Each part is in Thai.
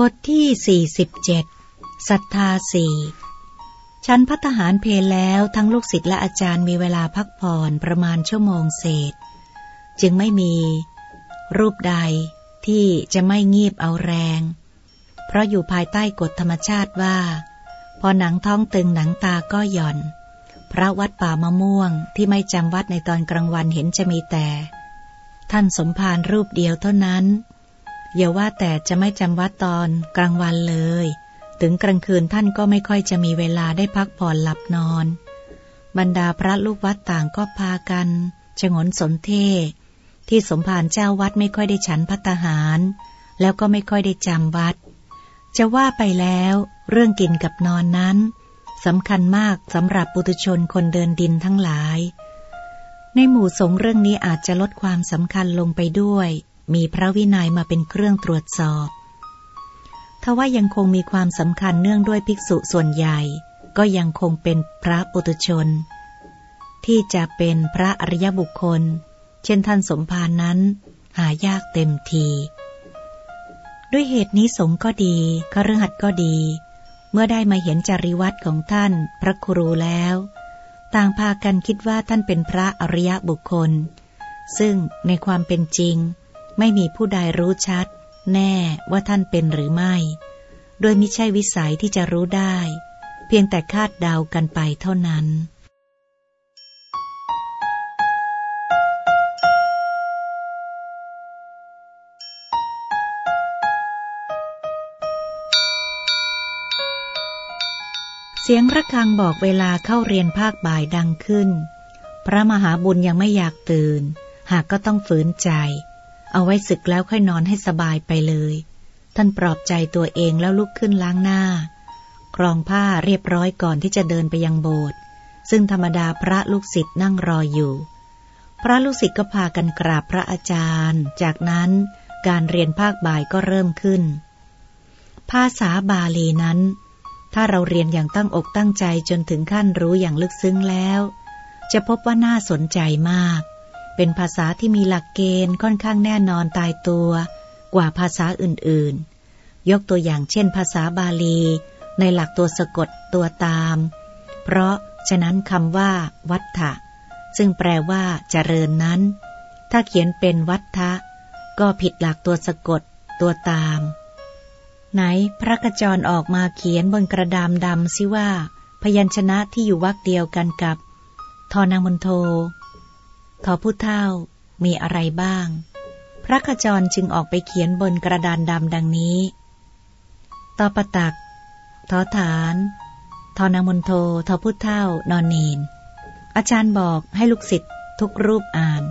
บทที่ 47ศรัทธาสี่ชั้นพัฒหารเพลแล้วทั้งลูกศิษย์และอาจารย์มีเวลาพักผ่อนประมาณชั่วโมงเศษ จึงไม่มีรูปใดที่จะไม่งีบเอาแรง เพราะอยู่ภายใต้กฎธรรมชาติว่า พอหนังท้องตึงหนังตาก็หย่อน พระวัดป่ามะม่วงที่ไม่จำวัดในตอนกลางวันเห็นจะมีแต่ ท่านสมภารรูปเดียวเท่านั้น อย่าว่าแต่จะไม่จำวัดตอนกลางวันเลย ถึงกลางคืนท่านก็ไม่ค่อยจะมีเวลาได้พักผ่อนหลับนอน บรรดาพระลูกวัดต่างก็พากันชงนสนเทที่สมภารเจ้าวัดไม่ค่อยได้ฉันพัตหาร แล้วก็ไม่ค่อยได้จำวัด จะว่าไปแล้ว เรื่องกินกับนอนนั้นสำคัญมากสำหรับปุถุชนคนเดินดินทั้งหลาย ในหมู่สงเรื่องนี้อาจจะลดความสำคัญลงไปด้วย มีพระวินัยมาเป็นเครื่องตรวจสอบทว่ายังคงมีความสำคัญเนื่องด้วยภิกษุส่วนใหญ่ ก็ยังคงเป็นพระปุตุชน ที่จะเป็นพระอริยบุคคล เช่นท่านสมภารนั้น หายากเต็มที ด้วยเหตุนี้สงก็ดีคฤหัสก็ดี เมื่อได้มาเห็นจริวัตรของท่านพระครูแล้ว ต่างพากันคิดว่าท่านเป็นพระอริยบุคคล ซึ่งในความเป็นจริง ไม่มีผู้ใดรู้ชัด แน่ว่าท่านเป็นหรือไม่ โดยมิใช่วิสัยที่จะรู้ได้ เพียงแต่คาดเดากันไปเท่านั้นเสียงระฆังบอกเวลาเข้าเรียนภาคบ่ายดังขึ้น พระมหาบุญยังไม่อยากตื่น หากก็ต้องฝืนใจ เอาไว้ศึกแล้วค่อยนอนให้สบายไปเลย ท่านปลอบใจตัวเองแล้วลุกขึ้นล้างหน้าครองผ้าเรียบร้อยก่อนที่จะเดินไปยังโบสถ์ซึ่งธรรมดาพระลูกศิษย์นั่งรออยู่ พระลูกศิษย์ก็พากันกราบพระอาจารย์ จากนั้นการเรียนภาคบ่ายก็เริ่มขึ้น ภาษาบาลีนั้น ถ้าเราเรียนอย่างตั้งอกตั้งใจจนถึงขั้นรู้อย่างลึกซึ้งแล้ว จะพบว่าน่าสนใจมาก เป็นภาษาที่มีหลักเกณฑ์ค่อนข้างแน่นอนตายตัวกว่าภาษาอื่นๆ ยกตัวอย่างเช่นภาษาบาลี ในหลักตัวสะกดตัวตาม เพราะฉะนั้นคำว่า วัฏฐะซึ่งแปลว่า เจริญนั้น ถ้าเขียนเป็นวัฏทะก็ผิดหลักตัวสะกดตัวตาม ไหนพระกจรออกมาเขียนบนกระดามดำซิว่า พยัญชนะที่อยู่วักเดียวกันกับทอนามุนโท ทอผู้เท่ามีอะไรบ้าง พระขจรจึงออกไปเขียนบนกระดานดำดังนี้ตอปตักทอฐานทอนามนโททอพุทเท่านอนเนน อาจารย์บอกให้ลูกศิษย์ทุกรูปอ่าน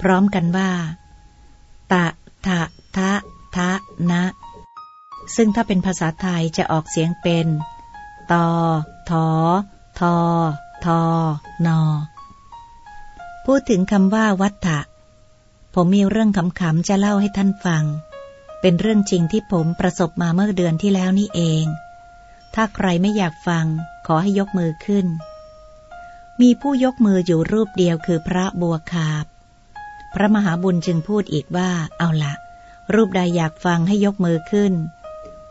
พร้อมกันว่า ตะ ทะ ทะ ทะ นะ ซึ่งถ้าเป็นภาษาไทยจะออกเสียงเป็น ตอ ทอ ทอ ทอนอ พูดถึงคำว่าวัฏฏะผมมีเรื่องขำๆจะเล่าให้ท่านฟัง เป็นเรื่องจริงที่ผมประสบมาเมื่อเดือนที่แล้วนี่เอง ถ้าใครไม่อยากฟังขอให้ยกมือขึ้น มีผู้ยกมืออยู่รูปเดียวคือพระบัวคาบ พระมหาบุญจึงพูดอีกว่า เอาละ รูปใดอยากฟังให้ยกมือขึ้น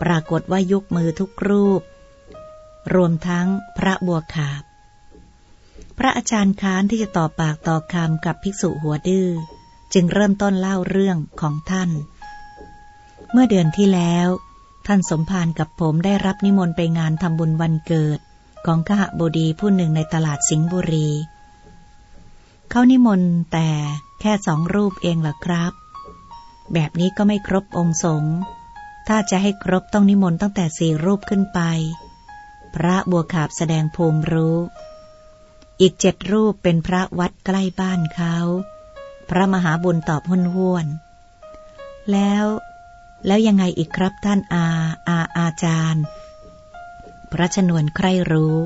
ปรากฏว่ายกมือทุกรูป รวมทั้งพระบัวคาบ พระอาจารย์ค้านที่จะต่อปากต่อคำกับภิกษุหัวดื้อจึงเริ่มต้นเล่าเรื่องของท่าน เมื่อเดือนที่แล้ว ท่านสมภารกับผมได้รับนิมนต์ไปงานทำบุญวันเกิดของขหบดีผู้หนึ่งในตลาดสิงห์บุรี เขานิมนต์แต่แค่สองรูปเองล่ะครับ แบบนี้ก็ไม่ครบองค์สงฆ์ถ้าจะให้ครบต้องนิมนต์ตั้งแต่สี่รูปขึ้นไป พระบัวขาบแสดงภูมิรู้ อีกเจ็ดรูปเป็นพระวัดใกล้บ้านเขา พระมหาบุญตอบห้นห้วนแล้วแล้วยังไงอีกครับท่านอาอาอาจารย์ พระชนวนใครรู้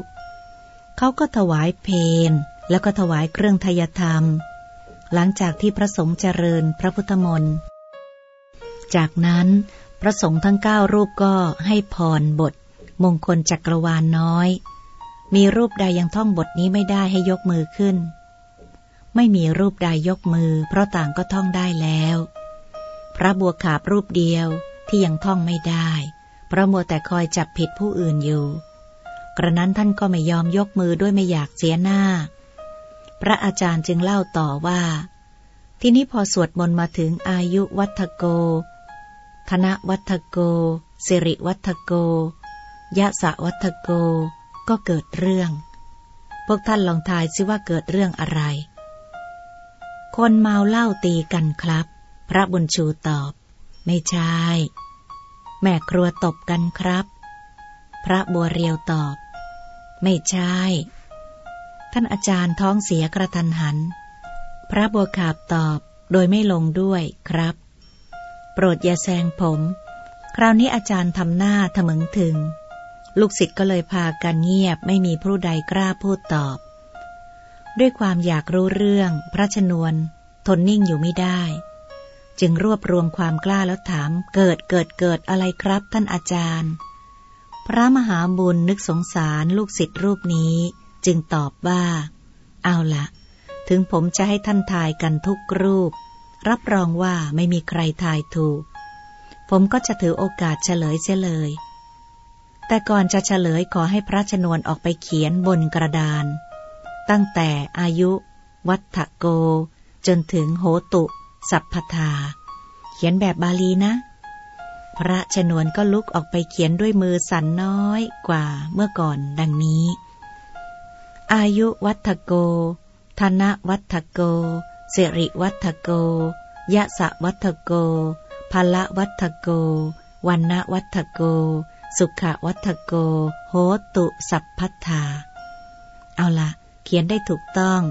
เขาก็ถวายเพนแล้วก็ถวายเครื่องทยธรรม หลังจากที่พระสงฆ์เจริญพระพุทธมนต์ จากนั้นพระสงฆ์ทั้งเก้ารูปก็ให้พรบท มงคลจักรวาลนน้อย มีรูปใดยังท่องบทนี้ไม่ได้ให้ยกมือขึ้น ไม่มีรูปใดยกมือ เพราะต่างก็ท่องได้แล้ว พระบัวขาบรูปเดียวที่ยังท่องไม่ได้ เพราะมัวแต่คอยจับผิดผู้อื่นอยู่ กระนั้นท่านก็ไม่ยอมยกมือด้วยไม่อยากเสียหน้า พระอาจารย์จึงเล่าต่อว่า ที่นี้พอสวดมนต์มาถึงอายุวัฒโก ธนวัฒโก สิริวัฒโก ยะสะวัฒโก ก็เกิดเรื่อง พวกท่านลองทายซิว่าเกิดเรื่องอะไร คนเมาเหล้าตีกันครับ พระบุญชูตอบ ไม่ใช่ แม่ครัวตบกันครับ พระบัวเรียวตอบ ไม่ใช่ ท่านอาจารย์ท้องเสียกระทันหัน พระบัวขาบตอบโดยไม่ลงด้วยครับ โปรดอย่าแซงผม คราวนี้อาจารย์ทำหน้าทะมึงถึง ลูกศิษย์ก็เลยพากันเงียบไม่มีผู้ใดกล้าพูดตอบ ด้วยความอยากรู้เรื่อง พระชนวน ทนนิ่งอยู่ไม่ได้ จึงรวบรวมความกล้าแล้วถาม เกิดเกิดเกิดอะไรครับท่านอาจารย์ พระมหาบุญนึกสงสารลูกศิษย์รูปนี้ จึงตอบว่า เอาละถึงผมจะให้ท่านทายกันทุกรูป รับรองว่าไม่มีใครทายถูก ผมก็จะถือโอกาสเฉลยเสียเลย แต่ก่อนจะเฉลยขอให้พระชนวนออกไปเขียนบนกระดาน ตั้งแต่อายุ วัฏโก จนถึงโหตุ สัพพทา เขียนแบบบาลีนะ พระชนวนก็ลุกออกไปเขียนด้วยมือสั่นน้อยกว่าเมื่อก่อนดังนี้ อายุวัฏโก ธนวัฏโกสิริวัฏโก ยะสะวัฏโกพละวัฏโกวันณวัฏโก สุขวัฏโก โหตุสัพพัทธา เอาละเขียนได้ถูกต้อง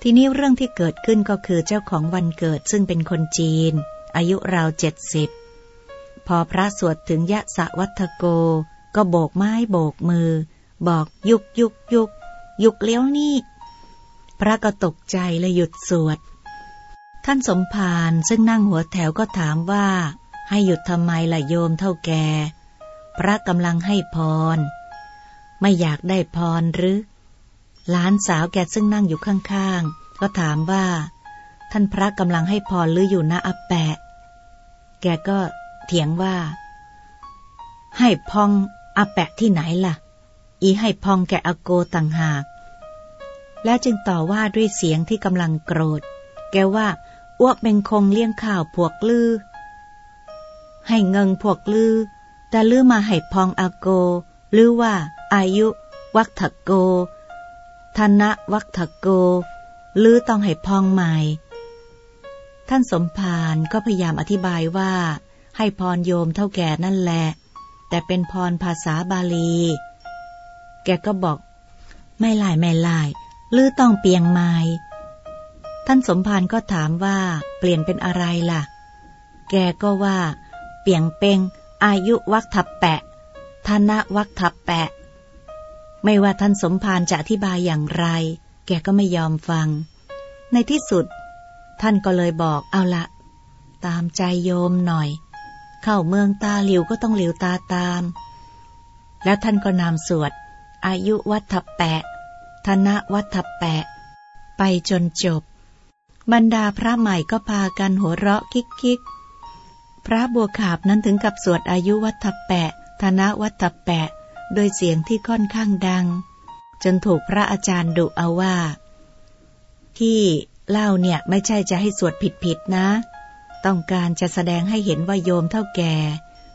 ทีนี้เรื่องที่เกิดขึ้นก็คือเจ้าของวันเกิดซึ่งเป็นคนจีน อายุราวเจ็ดสิบ พอพระสวดถึงยะสะวัฏโก ก็โบกไม้โบกมือ บอกยุกยุกยุกยุกเลี้ยวนี่ พระก็ตกใจเลยหยุดสวด ท่านสมภารซึ่งนั่งหัวแถวก็ถามว่า ให้หยุดทำไมล่ะโยมเท่าแก พระกำลังให้พร ไม่อยากได้พรหรือ หลานสาวแกซึ่งนั่งอยู่ข้างๆ ก็ถามว่า ท่านพระกำลังให้พรหรืออยู่นะอาแปะ แกก็เถียงว่า ให้พองอาแปะที่ไหนล่ะ อีให้พองแกอโกต่างหาก แล้วจึงต่อว่าด้วยเสียงที่กำลังโกรธ แกว่าอ้วกเป็นคงเลี้ยงข้าวพวกลือ ให้เงิงพวกลือ แต่ลือมาให้พองอาโก หรือว่า อายุ วักถโกธนะวักถโก หรือต้องให้พองใหม่ ท่านสมภารก็พยายามอธิบายว่า ให้พรโยมเท่าแก่นั่นแหละ แต่เป็นพรภาษาบาลี แกก็บอก ไม่ไล่ไม่ไล่หรือต้องเปียงไม้ท่านสมภารก็ถามว่า เปลี่ยนเป็นอะไรล่ะ แกก็ว่า เปียงเปง อายุวักทับแปะธนะวักทับแปะ ไม่ว่าท่านสมภารจะอธิบายอย่างไร แกก็ไม่ยอมฟัง ในที่สุด ท่านก็เลยบอกเอาละตามใจโยมหน่อย เข้าเมืองตาหลิวก็ต้องหลิวตาตาม แล้วท่านก็นำสวด อายุวัฏแปะธนะวัฏแปะ ไปจนจบ บรรดาพระใหม่ก็พากันหัวเราะคิกคิก พระบัวขาบนั้นถึงกับสวดอายุวัฏแปะธนะวัฏแปะ โดยเสียงที่ค่อนข้างดัง จนถูกพระอาจารย์ดุเอาว่า ที่เล่าเนี่ยไม่ใช่จะให้สวดผิดๆนะ ต้องการจะแสดงให้เห็นว่าโยมเท่าแก่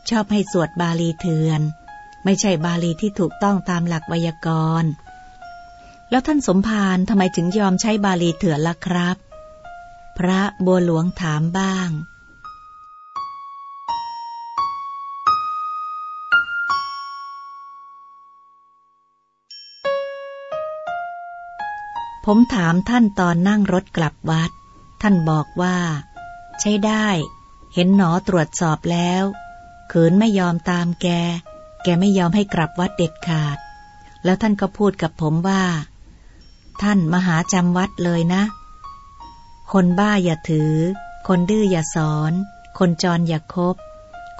ชอบให้สวดบาลีเถื่อน ไม่ใช่บาลีที่ถูกต้องตามหลักไวยากรณ์ แล้วท่านสมภารทำไมถึงยอมใช้บาลีเถื่อนล่ะครับ พระบัวหลวงถามบ้าง ผมถามท่านตอนนั่งรถกลับวัด ท่านบอกว่า ใช้ได้ เห็นหนอตรวจสอบแล้วขืนไม่ยอมตามแก แกไม่ยอมให้กลับวัดเด็ดขาด แล้วท่านก็พูดกับผมว่า ท่านมหาจำวัดเลยนะ คนบ้าอย่าถือ คนดื้ออย่าสอน คนจรอย่าคบ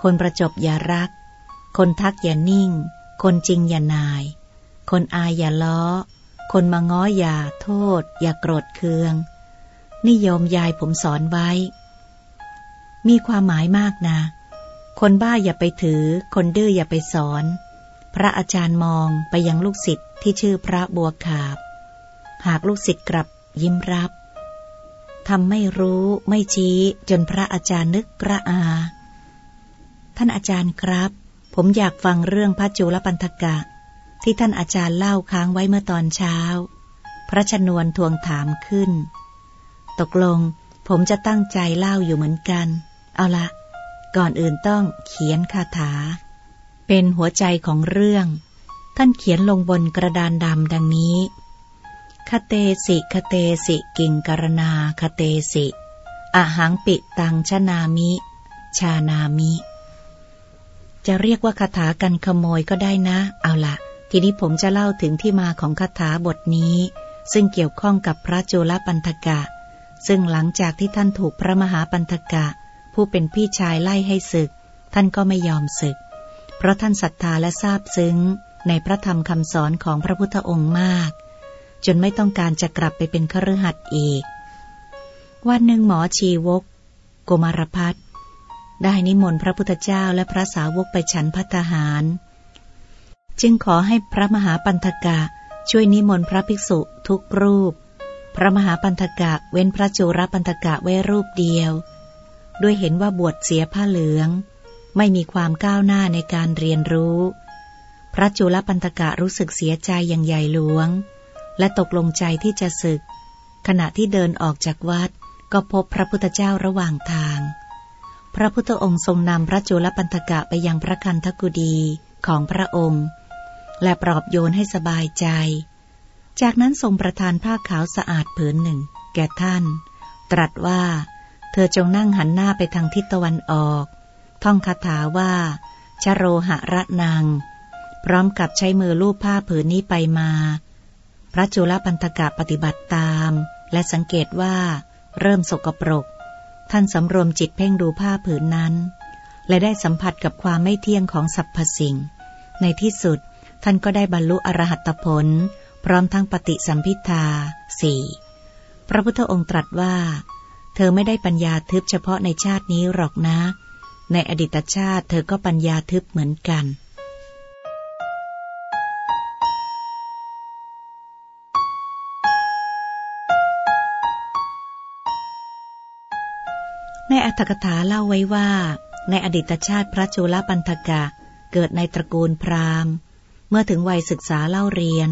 คนประจบอย่ารัก คนทักอย่านิ่ง คนจริงอย่านาย คนอายอย่าล้อ คนมาง้ออย่าโทษ อย่าโกรธเคือง นิยมยายผมสอนไว้ มีความหมายมากนะ คนบ้าอย่าไปถือ คนดื้ออย่าไปสอน พระอาจารย์มองไปยังลูกศิษย์ที่ชื่อพระบัวขาบ หากลูกศิษย์กลับยิ้มรับทำไม่รู้ไม่ชี้จนพระอาจารย์นึกกระอา ท่านอาจารย์ครับ ผมอยากฟังเรื่องพระจุลปันธกะ ที่ท่านอาจารย์เล่าค้างไว้เมื่อตอนเช้า พระชนวนทวงถามขึ้น ตกลงผมจะตั้งใจเล่าอยู่เหมือนกัน เอาละ ก่อนอื่นต้องเขียนคาถา เป็นหัวใจของเรื่อง ท่านเขียนลงบนกระดานดำดังนี้ คเตสิคเตสิกิงกรณาคเตสิอาหังปิตังชนามิ ชานามิ จะเรียกว่าคาถากันขโมยก็ได้นะ เอาละ ทีนี้ผมจะเล่าถึงที่มาของคาถาบทนี้ ซึ่งเกี่ยวข้องกับพระจุลปันธกะ ซึ่งหลังจากที่ท่านถูกพระมหาปันธกะ ผู้เป็นพี่ชายไล่ให้ศึก ท่านก็ไม่ยอมศึก เพราะท่านศรัทธาและซาบซึ้ง ในพระธรรมคำสอนของพระพุทธองค์มาก จนไม่ต้องการจะกลับไปเป็นคฤหัสถ์อีก วันหนึ่งหมอชีวกโกมารพัฒได้นิมนต์พระพุทธเจ้าและพระสาวกไปฉันพัฒหาร จึงขอให้พระมหาปันธกะช่วยนิมนต์พระภิกษุทุกรูป พระมหาปันธกะเว้นพระจุรปันธกะไว้รูปเดียว ด้วยเห็นว่าบวชเสียผ้าเหลือง ไม่มีความก้าวหน้าในการเรียนรู้ พระจุลปันธกะรู้สึกเสียใจอย่างใหญ่หลวง และตกลงใจที่จะศึก ขณะที่เดินออกจากวัดก็พบพระพุทธเจ้าระหว่างทาง พระพุทธองค์ทรงนำพระจุลปันธกะไปยังพระคันธกุดีของพระองค์ และปลอบโยนให้สบายใจ จากนั้นทรงประทานผ้าขาวสะอาดผืนหนึ่ง แก่ท่าน ตรัสว่า เธอจงนั่งหันหน้าไปทางทิศตะวันออก ท่องคาถาว่าชโรหะระนางพร้อมกับใช้มือลูบผ้าผืนนี้ไปมา พระจุลปันธกะปฏิบัติตาม และสังเกตว่า เริ่มสกปรก ท่านสำรวมจิตเพ่งดูผ้าผืนนั้น และได้สัมผัสกับความไม่เที่ยงของสรรพสิ่ง ในที่สุด ท่านก็ได้บรรลุอรหัตผล พร้อมทั้งปฏิสัมพิทาสี่พระพุทธองค์ตรัสว่า เธอไม่ได้ปัญญาทึบเฉพาะในชาตินี้หรอกนะ ในอดีตชาติเธอก็ปัญญาทึบเหมือนกันในอัตถกถาเล่าไว้ว่า ในอดีตชาติพระจุลปันธกะ เกิดในตระกูลพราหมณ์ เมื่อถึงวัยศึกษาเล่าเรียน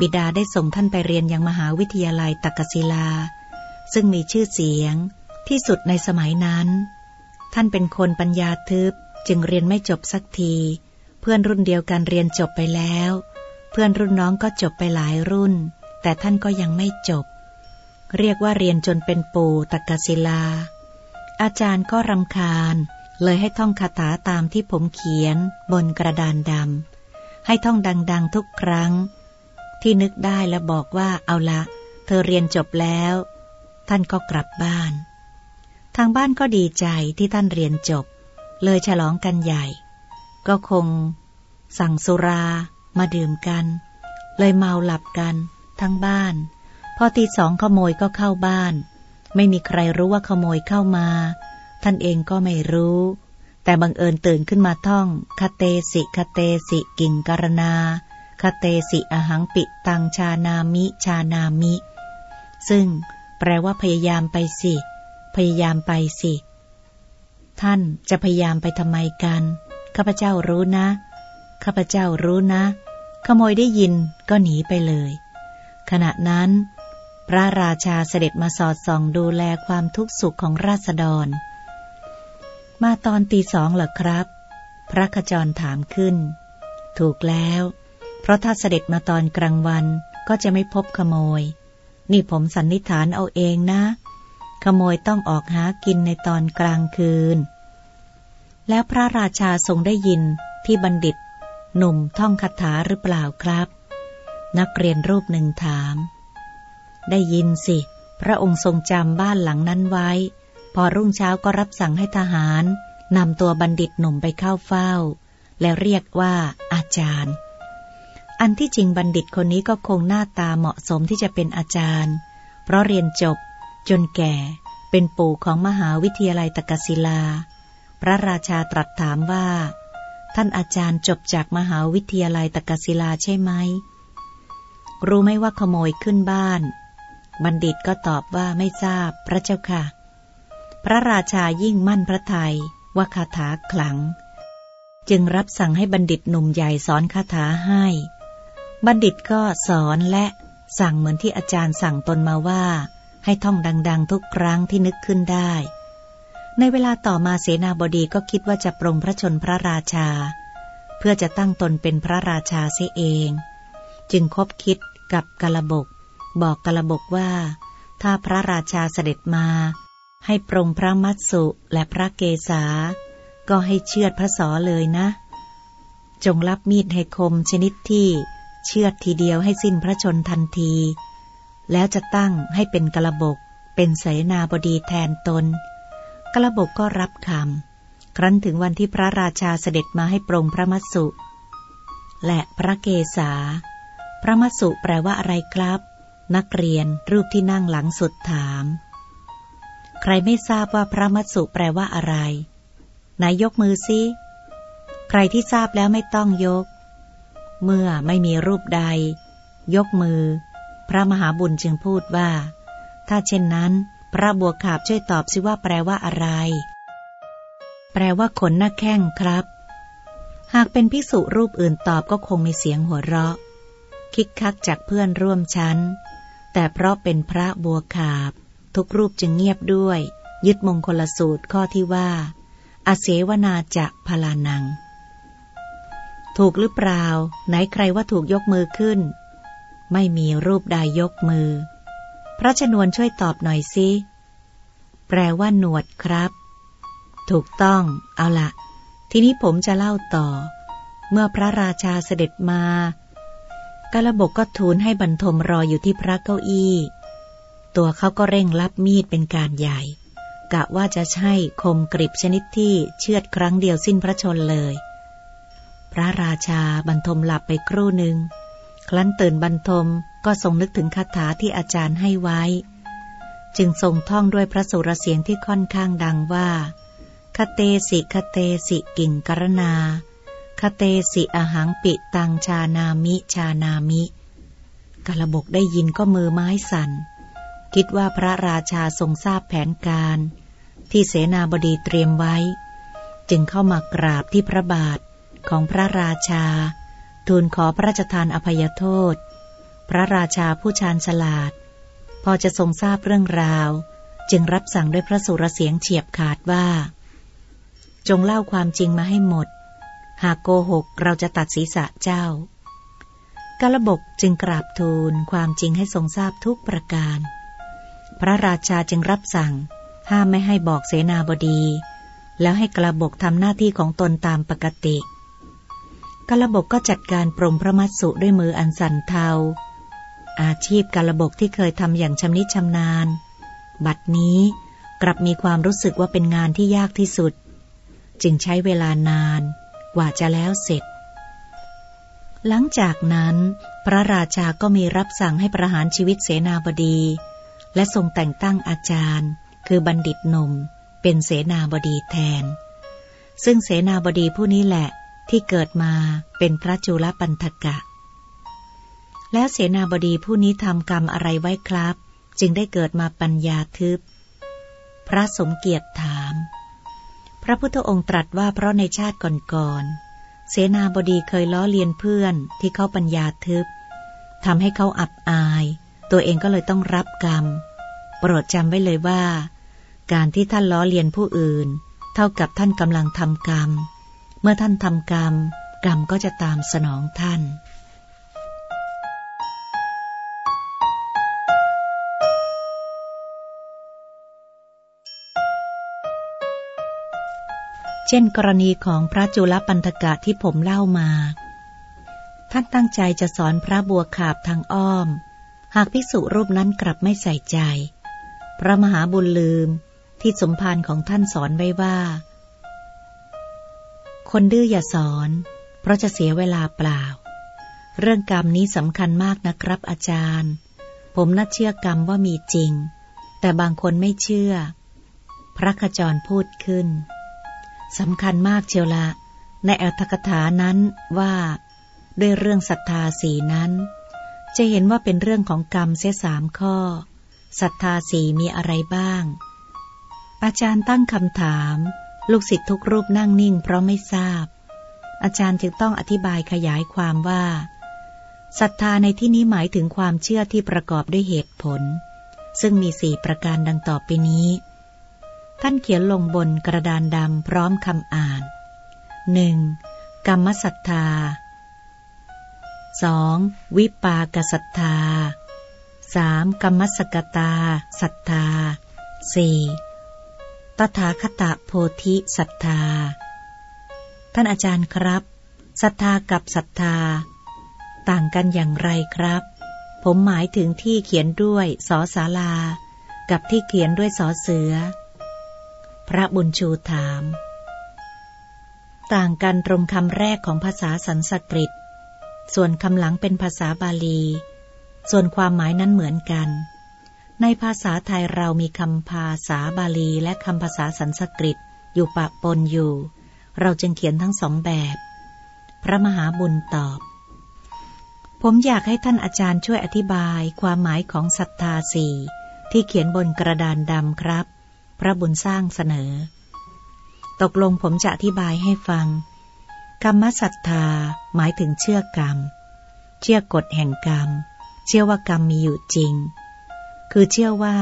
บิดาได้ส่งท่านไปเรียนยังมหาวิทยาลัยตักศิลา ซึ่งมีชื่อเสียงที่สุดในสมัยนั้น ท่านเป็นคนปัญญาทึบจึงเรียนไม่จบสักที เพื่อนรุ่นเดียวกันเรียนจบไปแล้ว เพื่อนรุ่นน้องก็จบไปหลายรุ่น แต่ท่านก็ยังไม่จบ เรียกว่าเรียนจนเป็นปู่ตักศิลา อาจารย์ก็รำคาญเลยให้ท่องคาถาตามที่ผมเขียนบนกระดานดำ ให้ท่องดัง ๆ ทุกครั้ง ที่นึกได้และบอกว่าเอาละ เธอเรียนจบแล้ว ท่านก็กลับบ้าน ทางบ้านก็ดีใจที่ท่านเรียนจบ เลยฉลองกันใหญ่ ก็คง สั่งสุรามาดื่มกัน เลยเมาหลับกัน ทั้งบ้าน พอตีสองขโมยก็เข้าบ้าน ไม่มีใครรู้ว่าขโมยเข้ามา ท่านเองก็ไม่รู้ แต่บังเอิญตื่นขึ้นมาท่องคาเตสิคาเตสิกิ่งกรณาคาเตสิอหังปิตังชานามิชานามิ ซึ่งแปลว่าพยายามไปสิ พยายามไปสิ ท่านจะพยายามไปทำไมกัน ข้าพเจ้ารู้นะ ข้าพเจ้ารู้นะ ขโมยได้ยินก็หนีไปเลย ขณะนั้น พระราชาเสด็จมาสอดส่องดูแลความทุกข์สุขของราษฎร มาตอนตีสองเหรอครับ พระขจรถามขึ้น ถูกแล้ว เพราะถ้าเสด็จมาตอนกลางวันก็จะไม่พบขโมย นี่ผมสันนิษฐานเอาเองนะ ขโมยต้องออกหากินในตอนกลางคืน แล้วพระราชาทรงได้ยินที่บัณฑิต หนุ่มท่องคาถาหรือเปล่าครับ นักเรียนรูปหนึ่งถาม ได้ยินสิ พระองค์ทรงจำบ้านหลังนั้นไว้ อรุ่งเช้าก็รับสั่งให้ทหารนำตัวบัณฑิตหนุ่มไปเข้าเฝ้า แล้วเรียกว่าอาจารย์ อันที่จริงบัณฑิตคนนี้ก็คงหน้าตาเหมาะสมที่จะเป็นอาจารย์ เพราะเรียนจบ จนแก่ เป็นปู่ของมหาวิทยาลัยตกศิลา พระราชาตรัสถามว่า ท่านอาจารย์จบจากมหาวิทยาลัยตกศิลาใช่ไหม รู้ไหมว่าขโมยขึ้นบ้าน บัณฑิตก็ตอบว่าไม่ทราบพระเจ้าค่ะ พระราชายิ่งมั่นพระทัยว่าคาถาขลัง จึงรับสั่งให้บัณฑิตหนุ่มใหญ่สอนคาถาให้ บัณฑิตก็สอนและสั่งเหมือนที่อาจารย์สั่งตนมาว่า ให้ท่องดัง ๆ ทุกครั้งที่นึกขึ้นได้ ในเวลาต่อมาเสนาบดีก็คิดว่าจะปรงพระชนพระราชา เพื่อจะตั้งตนเป็นพระราชาเสียเอง จึงคบคิดกับกะละบก บอกกะละบกว่า ถ้าพระราชาเสด็จมา ให้ปรงพระมัตสุและพระเกศา ก็ให้เชือดพระสอเลยนะ จงรับมีดให้คมชนิดที่เชือดทีเดียวให้สิ้นพระชนทันที แล้วจะตั้งให้เป็นกระบกเป็นเสนาบดีแทนตน กระบกก็รับคำ ครั้นถึงวันที่พระราชาเสด็จมาให้ปรงพระมัสสุ และพระเกศา พระมัสสุแปลว่าอะไรครับ นักเรียนรูปที่นั่งหลังสุดถาม ใครไม่ทราบว่าพระมัสสุแปลว่าอะไรนายยกมือซิ ใครที่ทราบแล้วไม่ต้องยก เมื่อไม่มีรูปใด ยกมือ พระมหาบุญจึงพูดว่า ถ้าเช่นนั้น พระบัวขาบช่วยตอบสิว่าแปลว่าอะไร แปลว่าขนหน้าแข้งครับ หากเป็นภิกษุรูปอื่นตอบก็คงมีเสียงหัวเราะ คิกคักจากเพื่อนร่วมชั้น แต่เพราะเป็นพระบัวขาบ ทุกรูปจึงเงียบด้วย ยึดมงคลสูตรข้อที่ว่าอาเสวนาจะพลานัง ถูกหรือเปล่า ไหนใครว่าถูกยกมือขึ้น ไม่มีรูปใดยกมือ พระชนวนช่วยตอบหน่อยสิแปลว่าหนวดครับ ถูกต้อง เอาละทีนี้ผมจะเล่าต่อ เมื่อพระราชาเสด็จมากระบกก็ทูลให้บรรทมรออยู่ที่พระเก้าอี้ ตัวเขาก็เร่งรับมีดเป็นการใหญ่ กะว่าจะใช่คมกริบชนิดที่เชือดครั้งเดียวสิ้นพระชนเลย พระราชาบรรทมหลับไปครู่หนึ่งครั้นตื่นบรรทมก็ทรงนึกถึงคาถาที่อาจารย์ให้ไว้ จึงทรงท่องด้วยพระสุรเสียงที่ค่อนข้างดังว่าคเตสิคเตสิกิ่งกรณาคเตสิอหังปิตังชานามิชานามิกระบกได้ยินก็มือไม้สัน่น คิดว่าพระราชาทรงทราบแผนการ ที่เสนาบดีเตรียมไว้ จึงเข้ามากราบที่พระบาทของพระราชา ทูลขอพระราชทานอภัยโทษ พระราชาผู้ชาญฉลาด พอจะทรงทราบเรื่องราว จึงรับสั่งด้วยพระสุรเสียงเฉียบขาดว่า จงเล่าความจริงมาให้หมด หากโกหกเราจะตัดศีรษะเจ้ากระบกจึงกราบทูลความจริงให้ทรงทราบทุกประการ พระราชาจึงรับสั่ง ห้ามไม่ให้บอกเสนาบดี แล้วให้กระบกทำหน้าที่ของตนตามปกติ กระบกก็จัดการปรงพระมัสสุด้วยมืออันสั่นเทา อาชีพกระบกที่เคยทำอย่างชำนิชำนาญ บัดนี้กลับมีความรู้สึกว่าเป็นงานที่ยากที่สุด จึงใช้เวลานานกว่าจะแล้วเสร็จ หลังจากนั้น พระราชาก็มีรับสั่งให้ประหารชีวิตเสนาบดี และทรงแต่งตั้งอาจารย์ คือบัณฑิตนม เป็นเสนาบดีแทน ซึ่งเสนาบดีผู้นี้แหละที่เกิดมาเป็นพระจุลปันธกะ แล้วเสนาบดีผู้นี้ทำกรรมอะไรไว้ครับ จึงได้เกิดมาปัญญาทึบ พระสมเกียรติถาม พระพุทธองค์ตรัสว่าเพราะในชาติก่อนๆเสนาบดีเคยล้อเลียนเพื่อนที่เขาปัญญาทึบทำให้เขาอับอาย ตัวเองก็เลยต้องรับกรรม โปรดจำไว้เลยว่า การที่ท่านล้อเลียนผู้อื่น เท่ากับท่านกำลังทำกรรม เมื่อท่านทำกรรม กรรมก็จะตามสนองท่านเช่นกรณีของพระจุลปันธกะที่ผมเล่ามา ท่านตั้งใจจะสอนพระบัวขาบทางอ้อม หากภิกษุรูปนั้นกลับไม่ใส่ใจ พระมหาบุญลืมที่สมภารของท่านสอนไว้ว่า คนดื้ออย่าสอน เพราะจะเสียเวลาเปล่า เรื่องกรรมนี้สำคัญมากนะครับอาจารย์ ผมน่าเชื่อกรรมว่ามีจริง แต่บางคนไม่เชื่อ พระขจรพูดขึ้นสำคัญมากเชียวละ ในอัตถกถานั้นว่า ด้วยเรื่องศรัทธาสีนั้น จะเห็นว่าเป็นเรื่องของกรรมเสียสามข้อ ศรัทธาสีมีอะไรบ้าง อาจารย์ตั้งคำถาม ลูกศิษย์ทุกรูปนั่งนิ่งเพราะไม่ทราบ อาจารย์จึงต้องอธิบายขยายความว่าศรัทธาในที่นี้หมายถึงความเชื่อที่ประกอบด้วยเหตุผล ซึ่งมีสี่ประการดังต่อไปนี้ ท่านเขียนลงบนกระดานดำพร้อมคำอ่าน 1. กรรมศรัทธา 2. วิปากศรัทธา 3. กรรมสกตาศรัทธา 4. ตถาคตโพธิศรัทธา ท่านอาจารย์ครับศรัทธากับศรัทธา ต่างกันอย่างไรครับ ผมหมายถึงที่เขียนด้วยสอสาลา กับที่เขียนด้วยสอเสือ พระบุญชูถาม ต่างกันตรงคำแรกของภาษาสันสกฤต ส่วนคำหลังเป็นภาษาบาลี ส่วนความหมายนั้นเหมือนกัน ในภาษาไทยเรามีคำภาษาบาลีและคำภาษาสันสกฤตอยู่ปะปนอยู่ เราจึงเขียนทั้งสองแบบ พระมหาบุญตอบ ผมอยากให้ท่านอาจารย์ช่วยอธิบายความหมายของศรัทธาสี่ที่เขียนบนกระดานดำครับ พระบุญสร้างเสนอ ตกลงผมจะอธิบายให้ฟัง กรรมศรัทธาหมายถึงเชื่อกรรม เชื่อกฎแห่งกรรม เชื่อว่ากรรมมีอยู่จริง คือเชื่อว่า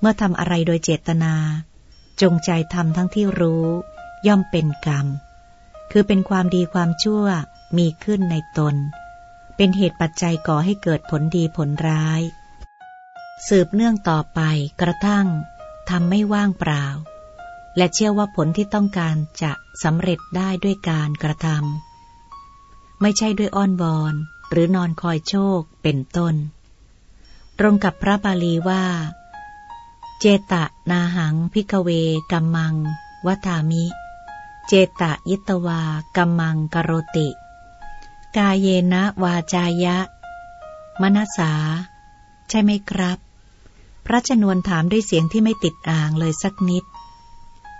เมื่อทำอะไรโดยเจตนา จงใจทำทั้งที่รู้ ย่อมเป็นกรรม คือเป็นความดีความชั่วมีขึ้นในตน เป็นเหตุปัจจัยก่อให้เกิดผลดีผลร้าย สืบเนื่องต่อไปกระทั่งทำไม่ว่างเปล่า และเชื่อว่าผลที่ต้องการจะสำเร็จได้ด้วยการกระทำไม่ใช่ด้วยอ้อนวอน หรือนอนคอยโชคเป็นต้น ตรงกับพระบาลีว่า เจตะนาหังพิกเวกัมมังวัฏามิ เจตะยิตวากัมมังกโรติ กายเยนะวาจายะ มนสา ใช่ไหมครับ พระชนวนถามด้วยเสียงที่ไม่ติดอ่างเลยสักนิด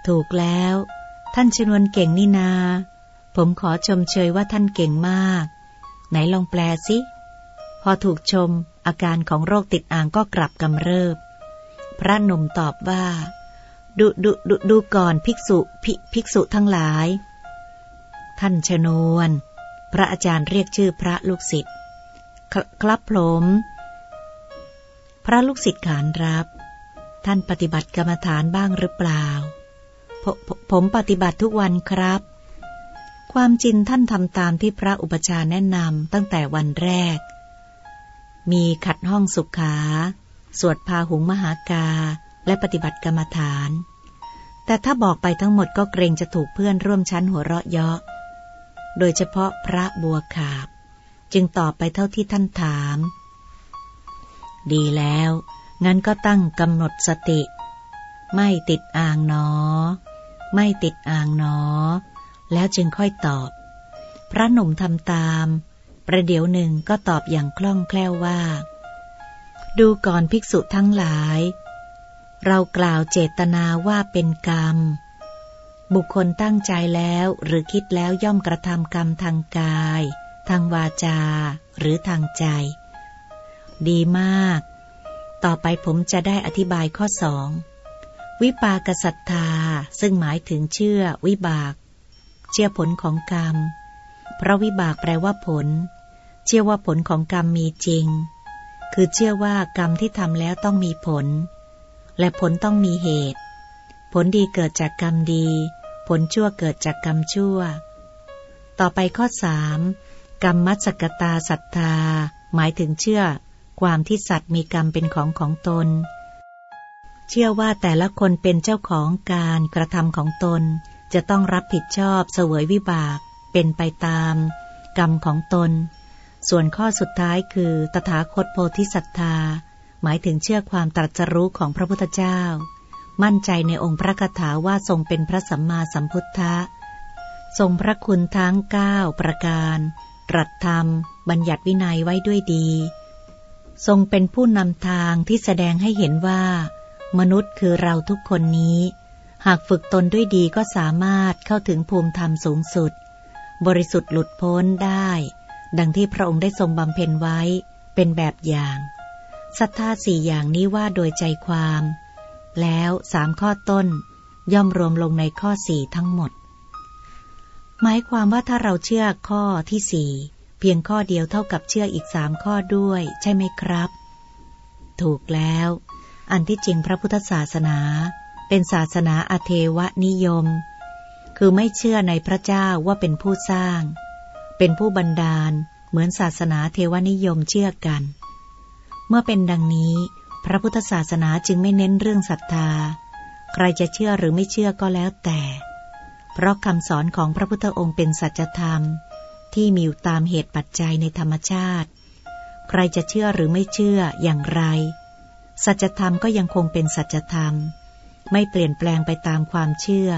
ถูกแล้ว ท่านชนวนเก่งนี่นา ผมขอชมเชยว่าท่านเก่งมาก ไหนลองแปลสิพอถูกชม อาการของโรคติดอ่างก็กลับกำเริบ พระหนุ่มตอบว่า ดูดูดูดูก่อนภิกษุภิภิกษุทั้งหลาย ท่านชนวน พระอาจารย์เรียกชื่อพระลูกศิษย์ครับผมพระลูกศิษย์ขานรับ ท่านปฏิบัติกรรมฐานบ้างหรือเปล่าผผมปฏิบัติทุกวันครับ ความจริงท่านทำตามที่พระอุปชาแนะนำตั้งแต่วันแรก มีขัดห้องสุขา สวดพาหุงมหากา และปฏิบัติกรรมฐาน แต่ถ้าบอกไปทั้งหมดก็เกรงจะถูกเพื่อนร่วมชั้นหัวเราะเยาะ โดยเฉพาะพระบัวขาบ จึงตอบไปเท่าที่ท่านถาม ดีแล้ว งั้นก็ตั้งกำหนดสติ ไม่ติดอ่างหนอ ไม่ติดอ่างหนอ แล้วจึงค่อยตอบ พระหนุ่มทำตาม ประเดี๋ยวหนึ่งก็ตอบอย่างคล่องแคล่วว่า ดูก่อนภิกษุทั้งหลาย เรากล่าวเจตนาว่าเป็นกรรม บุคคลตั้งใจแล้วหรือคิดแล้วย่อมกระทำกรรมทางกาย ทางวาจา หรือทางใจ ดีมาก ต่อไปผมจะได้อธิบายข้อสองวิปากศรัทธาซึ่งหมายถึงเชื่อวิบาก เชื่อผลของกรรม เพราะวิบากแปลว่าผล เชื่อว่าผลของกรรมมีจริง คือเชื่อว่ากรรมที่ทำแล้วต้องมีผล และผลต้องมีเหตุ ผลดีเกิดจากกรรมดี ผลชั่วเกิดจากกรรมชั่ว ต่อไปข้อสามกรรมมัจกตาศรัทธา หมายถึงเชื่อ ความที่สัตว์มีกรรมเป็นของของตน เชื่อว่าแต่ละคนเป็นเจ้าของการกระทำของตน จะต้องรับผิดชอบเสวยวิบากเป็นไปตาม กรรมของตน ส่วนข้อสุดท้ายคือตถาคตโพธิศรัทธาหมายถึงเชื่อความตรัสรู้ของพระพุทธเจ้า มั่นใจในองค์พระคาถาว่าทรงเป็นพระสัมมาสัมพุทธะ ทรงพระคุณทั้งเก้าประการ ตรัสธรรม บัญญัติวินัยไว้ด้วยดี ทรงเป็นผู้นำทางที่แสดงให้เห็นว่า มนุษย์คือเราทุกคนนี้ หากฝึกตนด้วยดีก็สามารถเข้าถึงภูมิธรรมสูงสุด บริสุทธิ์หลุดพ้นได้ ดังที่พระองค์ได้ทรงบำเพ็ญไว้เป็นแบบอย่างศรัทธาสี่อย่างนี้ว่าโดยใจความ แล้วสามข้อต้นย่อมรวมลงในข้อสี่ทั้งหมด หมายความว่าถ้าเราเชื่อข้อที่สี่เพียงข้อเดียวเท่ากับเชื่ออีกสามข้อด้วยใช่ไหมครับ ถูกแล้ว อันที่จริงพระพุทธศาสนา เป็นศาสนาอเทวนิยม คือไม่เชื่อในพระเจ้าว่าเป็นผู้สร้าง เป็นผู้บันดาล เหมือนศาสนาเทวนิยมเชื่อกัน เมื่อเป็นดังนี้ พระพุทธศาสนาจึงไม่เน้นเรื่องศรัทธา ใครจะเชื่อหรือไม่เชื่อก็แล้วแต่ เพราะคำสอนของพระพุทธองค์เป็นสัจธรรม ที่มีอยู่ตามเหตุปัจจัยในธรรมชาติ ใครจะเชื่อหรือไม่เชื่ออย่างไร สัจธรรมก็ยังคงเป็นสัจธรรม ไม่เปลี่ยนแปลงไปตามความเชื่อ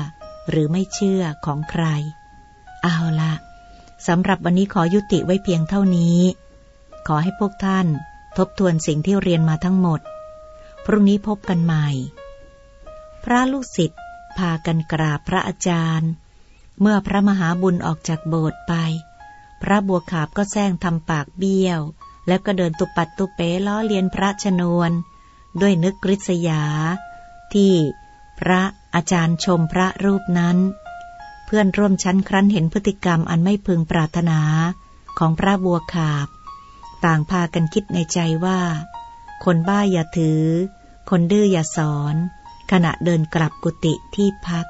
หรือไม่เชื่อของใคร เอาละสำหรับวันนี้ขอยุติไว้เพียงเท่านี้ ขอให้พวกท่านทบทวนสิ่งที่เรียนมาทั้งหมด พรุ่งนี้พบกันใหม่ พระลูกศิษย์พากันกราบพระอาจารย์ เมื่อพระมหาบุญออกจากโบสถ์ไป พระบัวขาบก็แซงทำปากเบี้ยว แล้วก็เดินตุปัดตุเป๋ล้อเลียนพระชนวน ด้วยนึกกริษยา ที่ พระอาจารย์ชมพระรูปนั้น เพื่อนร่วมชั้นครั้นเห็นพฤติกรรมอันไม่พึงปรารถนาของพระบัวขาบ ต่างพากันคิดในใจว่า คนบ้าอย่าถือ คนดื้ออย่าสอน ขณะเดินกลับกุฏิที่พัก